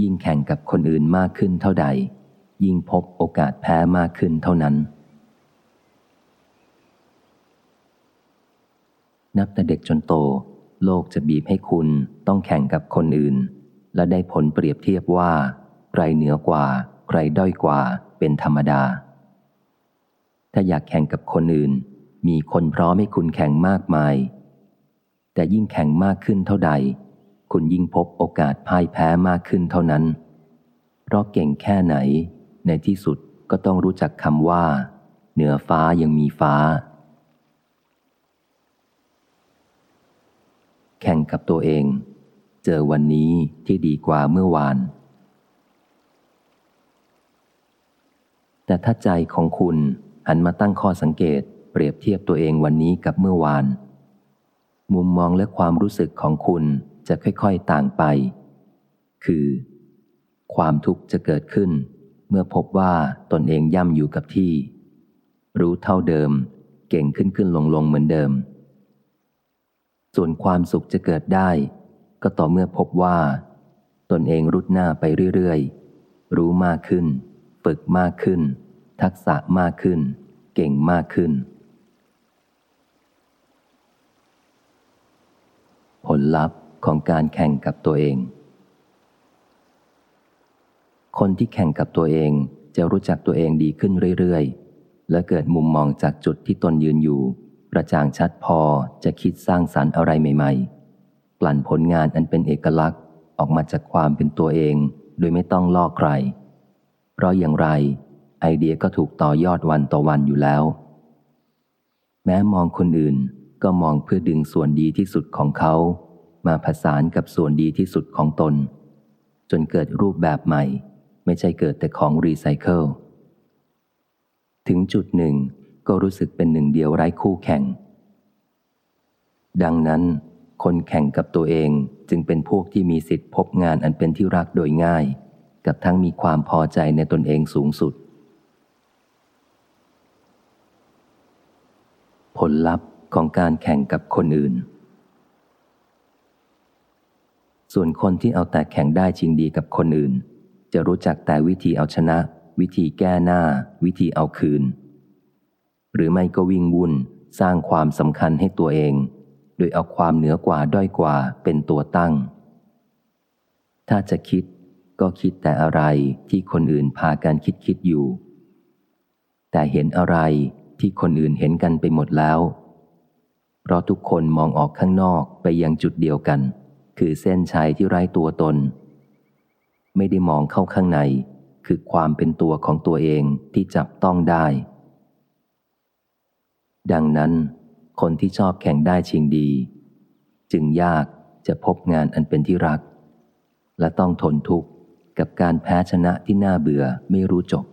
ยิ่งแข่งกับคนอื่นมากขึ้นเท่าใด ยิ่งพบโอกาสแพ้มากขึ้นเท่านั้น นับแต่เด็กจนโต โลกจะบีบให้คุณต้องแข่งกับคนอื่น และได้ผลเปรียบเทียบว่า ใครเหนือกว่า ใครด้อยกว่าเป็นธรรมดา ถ้าอยากแข่งกับคนอื่น มีคนพร้อมให้คุณแข่งมากมาย แต่ยิ่งแข่งมากขึ้นเท่าใด คุณยิ่งพบโอกาสพ่ายแพ้มากขึ้นเท่านั้น เพราะเก่งแค่ไหน ในที่สุดก็ต้องรู้จักคำว่า เหนือฟ้ายังมีฟ้า แข่งกับตัวเอง เจอวันนี้ที่ดีกว่าเมื่อวาน แต่ถ้าใจของคุณหันมาตั้งข้อสังเกตเปรียบเทียบตัวเองวันนี้กับเมื่อวาน มุมมองและความรู้สึกของคุณ จะค่อยๆต่างไป คือ ความทุกข์จะเกิดขึ้น เมื่อพบว่าตนเองย่ำอยู่กับที่ รู้เท่าเดิม เก่งขึ้นขึ้นลงลงเหมือนเดิม ส่วนความสุขจะเกิดได้ ก็ต่อเมื่อพบว่า ตนเองรุดหน้าไปเรื่อยๆ รู้มากขึ้น ฝึกมากขึ้น ทักษะมากขึ้น เก่งมากขึ้นผลลัพธ์ ของการแข่งกับตัวเอง คนที่แข่งกับตัวเองจะรู้จักตัวเองดีขึ้นเรื่อยๆ และเกิดมุมมองจากจุดที่ตนยืนอยู่ ประจ่างชัดพอจะคิดสร้างสรรค์อะไรใหม่ ๆ กลั่นผลงานอันเป็นเอกลักษณ์ออกมาจากความเป็นตัวเอง โดยไม่ต้องลอกใคร เพราะอย่างไร ไอเดียก็ถูกต่อยอดวันต่อวันอยู่แล้ว แม้มองคนอื่นก็มองเพื่อดึงส่วนดีที่สุดของเขา มาผสานกับส่วนดีที่สุดของตน จนเกิดรูปแบบใหม่ ไม่ใช่เกิดแต่ของรีไซเคิลถึงจุดหนึ่งก็รู้สึกเป็นหนึ่งเดียวไร้คู่แข่ง ดังนั้น คนแข่งกับตัวเองจึงเป็นพวกที่มีสิทธิ์พบงานอันเป็นที่รักโดยง่าย กับทั้งมีความพอใจในตนเองสูงสุด ผลลัพธ์ของการแข่งกับคนอื่น ส่วนคนที่เอาแต่แข่งได้ชิงดีกับคนอื่น จะรู้จักแต่วิธีเอาชนะ วิธีแก้หน้า วิธีเอาคืน หรือไม่ก็วิ่งวุ่นสร้างความสำคัญให้ตัวเอง โดยเอาความเหนือกว่าด้อยกว่าเป็นตัวตั้ง ถ้าจะคิดก็คิดแต่อะไรที่คนอื่นพากันคิดคิดอยู่ แต่เห็นอะไรที่คนอื่นเห็นกันไปหมดแล้ว เพราะทุกคนมองออกข้างนอกไปยังจุดเดียวกัน คือเส้นชัยที่ไร้ตัวตน ไม่ได้มองเข้าข้างใน คือความเป็นตัวของตัวเองที่จับต้องได้ ดังนั้น คนที่ชอบแข่งได้ชิงดี จึงยากจะพบงานอันเป็นที่รัก และต้องทนทุกข์กับการแพ้ชนะที่น่าเบื่อไม่รู้จบ